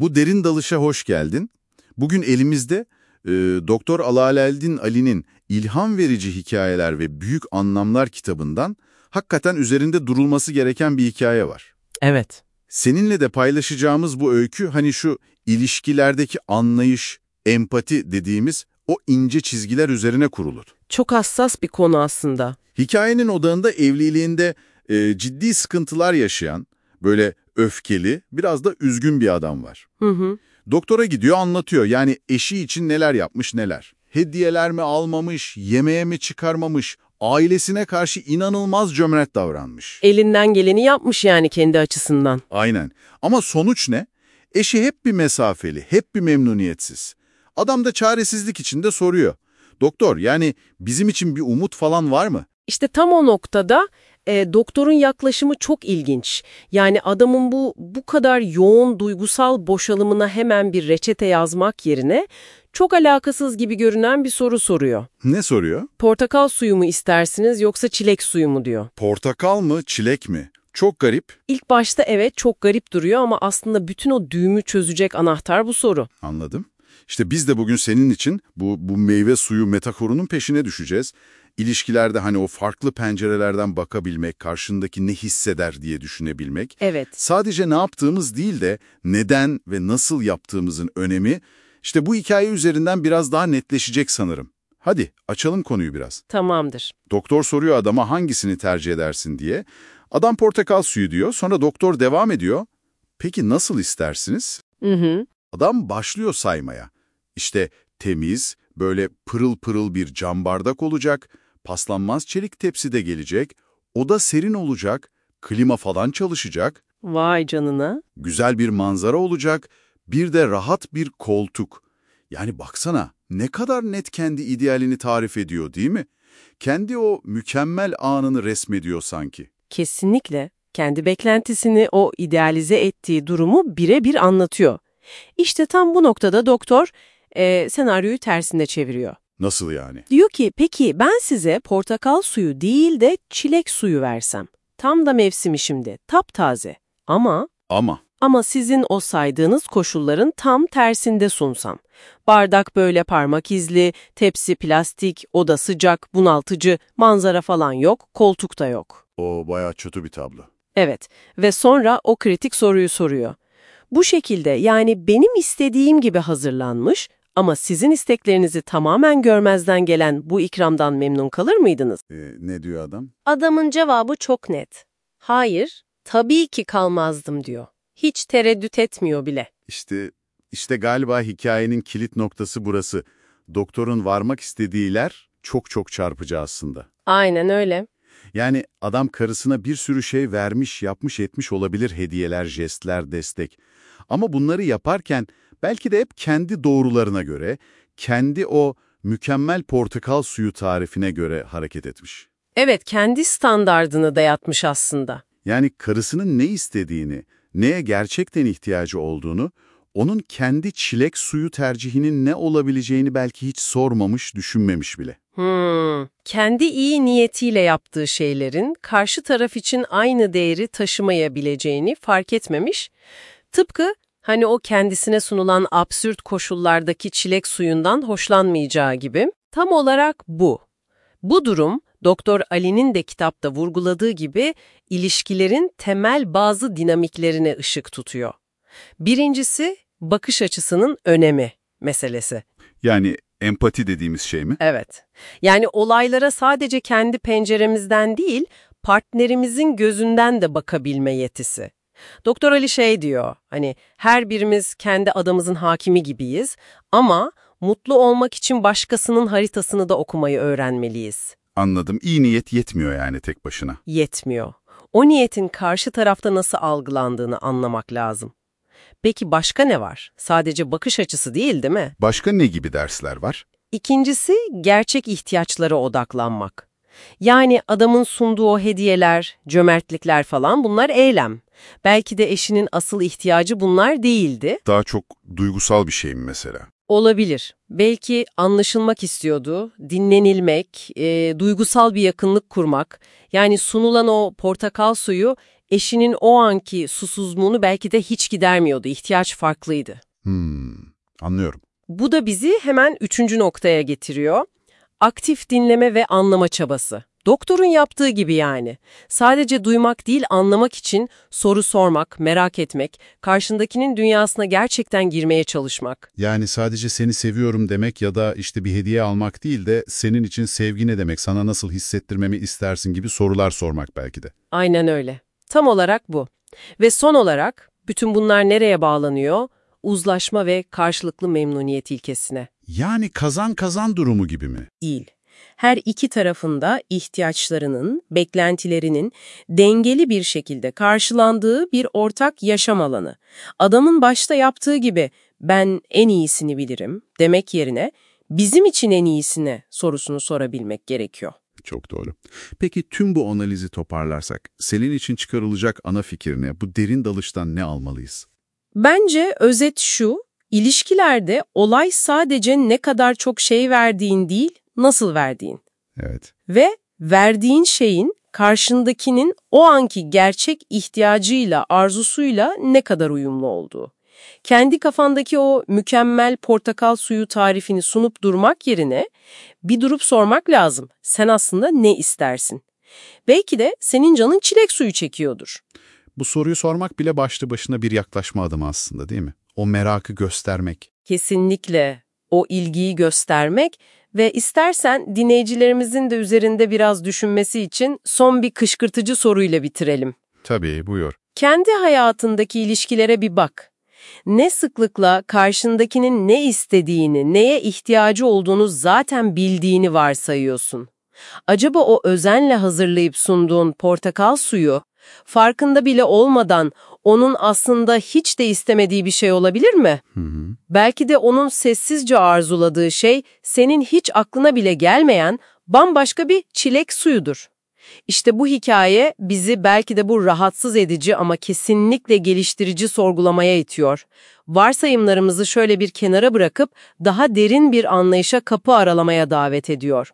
Bu derin dalışa hoş geldin. Bugün elimizde e, Doktor Alaleddin Ali'nin İlham Verici Hikayeler ve Büyük Anlamlar kitabından hakikaten üzerinde durulması gereken bir hikaye var. Evet. Seninle de paylaşacağımız bu öykü hani şu ilişkilerdeki anlayış, empati dediğimiz o ince çizgiler üzerine kurulur. Çok hassas bir konu aslında. Hikayenin odağında evliliğinde e, ciddi sıkıntılar yaşayan, böyle öfkeli, biraz da üzgün bir adam var. Hı hı. Doktora gidiyor anlatıyor yani eşi için neler yapmış neler. Hediyeler mi almamış, yemeğe mi çıkarmamış, ailesine karşı inanılmaz cömert davranmış. Elinden geleni yapmış yani kendi açısından. Aynen. Ama sonuç ne? Eşi hep bir mesafeli, hep bir memnuniyetsiz. Adam da çaresizlik içinde soruyor. Doktor yani bizim için bir umut falan var mı? İşte tam o noktada e, doktorun yaklaşımı çok ilginç. Yani adamın bu bu kadar yoğun duygusal boşalımına hemen bir reçete yazmak yerine çok alakasız gibi görünen bir soru soruyor. Ne soruyor? Portakal suyu mu istersiniz yoksa çilek suyu mu diyor. Portakal mı, çilek mi? Çok garip. İlk başta evet çok garip duruyor ama aslında bütün o düğümü çözecek anahtar bu soru. Anladım. İşte biz de bugün senin için bu, bu meyve suyu metaforunun peşine düşeceğiz. İlişkilerde hani o farklı pencerelerden bakabilmek, karşındaki ne hisseder diye düşünebilmek. Evet. Sadece ne yaptığımız değil de neden ve nasıl yaptığımızın önemi işte bu hikaye üzerinden biraz daha netleşecek sanırım. Hadi açalım konuyu biraz. Tamamdır. Doktor soruyor adama hangisini tercih edersin diye. Adam portakal suyu diyor. Sonra doktor devam ediyor. Peki nasıl istersiniz? Hı hı. Adam başlıyor saymaya. İşte temiz, böyle pırıl pırıl bir cam bardak olacak, paslanmaz çelik tepsi de gelecek, oda serin olacak, klima falan çalışacak, Vay canına. güzel bir manzara olacak, bir de rahat bir koltuk. Yani baksana ne kadar net kendi idealini tarif ediyor değil mi? Kendi o mükemmel anını resmediyor sanki. Kesinlikle kendi beklentisini o idealize ettiği durumu birebir anlatıyor. İşte tam bu noktada doktor e, senaryoyu tersinde çeviriyor. Nasıl yani? Diyor ki peki ben size portakal suyu değil de çilek suyu versem. Tam da mevsimi şimdi, taptaze. Ama Ama ama sizin o saydığınız koşulların tam tersinde sunsam. Bardak böyle parmak izli, tepsi plastik, oda sıcak, bunaltıcı, manzara falan yok, koltuk da yok. o bayağı kötü bir tablo. Evet ve sonra o kritik soruyu soruyor. Bu şekilde yani benim istediğim gibi hazırlanmış ama sizin isteklerinizi tamamen görmezden gelen bu ikramdan memnun kalır mıydınız? Ee, ne diyor adam? Adamın cevabı çok net. Hayır, tabii ki kalmazdım diyor. Hiç tereddüt etmiyor bile. İşte, işte galiba hikayenin kilit noktası burası. Doktorun varmak istediğiler çok çok çarpıcı aslında. Aynen öyle. Yani adam karısına bir sürü şey vermiş, yapmış etmiş olabilir hediyeler, jestler, destek. Ama bunları yaparken belki de hep kendi doğrularına göre, kendi o mükemmel portakal suyu tarifine göre hareket etmiş. Evet, kendi standardını dayatmış aslında. Yani karısının ne istediğini, neye gerçekten ihtiyacı olduğunu, onun kendi çilek suyu tercihinin ne olabileceğini belki hiç sormamış, düşünmemiş bile. Hmm, kendi iyi niyetiyle yaptığı şeylerin karşı taraf için aynı değeri taşımayabileceğini fark etmemiş. Tıpkı hani o kendisine sunulan absürt koşullardaki çilek suyundan hoşlanmayacağı gibi. Tam olarak bu. Bu durum Doktor Ali'nin de kitapta vurguladığı gibi ilişkilerin temel bazı dinamiklerine ışık tutuyor. Birincisi bakış açısının önemi meselesi. Yani empati dediğimiz şey mi? Evet. Yani olaylara sadece kendi penceremizden değil, partnerimizin gözünden de bakabilme yetisi. Doktor Ali şey diyor, hani her birimiz kendi adamızın hakimi gibiyiz ama mutlu olmak için başkasının haritasını da okumayı öğrenmeliyiz. Anladım. İyi niyet yetmiyor yani tek başına. Yetmiyor. O niyetin karşı tarafta nasıl algılandığını anlamak lazım. Peki başka ne var? Sadece bakış açısı değil değil mi? Başka ne gibi dersler var? İkincisi gerçek ihtiyaçlara odaklanmak. Yani adamın sunduğu o hediyeler, cömertlikler falan bunlar eylem. Belki de eşinin asıl ihtiyacı bunlar değildi. Daha çok duygusal bir şey mi mesela? Olabilir. Belki anlaşılmak istiyordu, dinlenilmek, e, duygusal bir yakınlık kurmak. Yani sunulan o portakal suyu eşinin o anki susuzluğunu belki de hiç gidermiyordu, ihtiyaç farklıydı. Hmm, anlıyorum. Bu da bizi hemen üçüncü noktaya getiriyor. Aktif dinleme ve anlama çabası. Doktorun yaptığı gibi yani. Sadece duymak değil anlamak için soru sormak, merak etmek, karşındakinin dünyasına gerçekten girmeye çalışmak. Yani sadece seni seviyorum demek ya da işte bir hediye almak değil de senin için sevgi ne demek, sana nasıl hissettirmemi istersin gibi sorular sormak belki de. Aynen öyle. Tam olarak bu. Ve son olarak bütün bunlar nereye bağlanıyor? Uzlaşma ve karşılıklı memnuniyet ilkesine. Yani kazan kazan durumu gibi mi? Değil. Her iki tarafında ihtiyaçlarının, beklentilerinin dengeli bir şekilde karşılandığı bir ortak yaşam alanı. Adamın başta yaptığı gibi ben en iyisini bilirim demek yerine bizim için en iyisine sorusunu sorabilmek gerekiyor. Çok doğru. Peki tüm bu analizi toparlarsak, senin için çıkarılacak ana fikir ne? Bu derin dalıştan ne almalıyız? Bence özet şu, ilişkilerde olay sadece ne kadar çok şey verdiğin değil, nasıl verdiğin. Evet. Ve verdiğin şeyin karşındakinin o anki gerçek ihtiyacıyla, arzusuyla ne kadar uyumlu olduğu. Kendi kafandaki o mükemmel portakal suyu tarifini sunup durmak yerine bir durup sormak lazım. Sen aslında ne istersin? Belki de senin canın çilek suyu çekiyordur. Bu soruyu sormak bile başlı başına bir yaklaşma adımı aslında değil mi? O merakı göstermek. Kesinlikle o ilgiyi göstermek ve istersen dinleyicilerimizin de üzerinde biraz düşünmesi için son bir kışkırtıcı soruyla bitirelim. Tabii, buyur. Kendi hayatındaki ilişkilere bir bak. Ne sıklıkla karşındakinin ne istediğini, neye ihtiyacı olduğunu zaten bildiğini varsayıyorsun. Acaba o özenle hazırlayıp sunduğun portakal suyu, farkında bile olmadan onun aslında hiç de istemediği bir şey olabilir mi? Hı hı. Belki de onun sessizce arzuladığı şey senin hiç aklına bile gelmeyen bambaşka bir çilek suyudur. İşte bu hikaye bizi belki de bu rahatsız edici ama kesinlikle geliştirici sorgulamaya itiyor. Varsayımlarımızı şöyle bir kenara bırakıp daha derin bir anlayışa kapı aralamaya davet ediyor.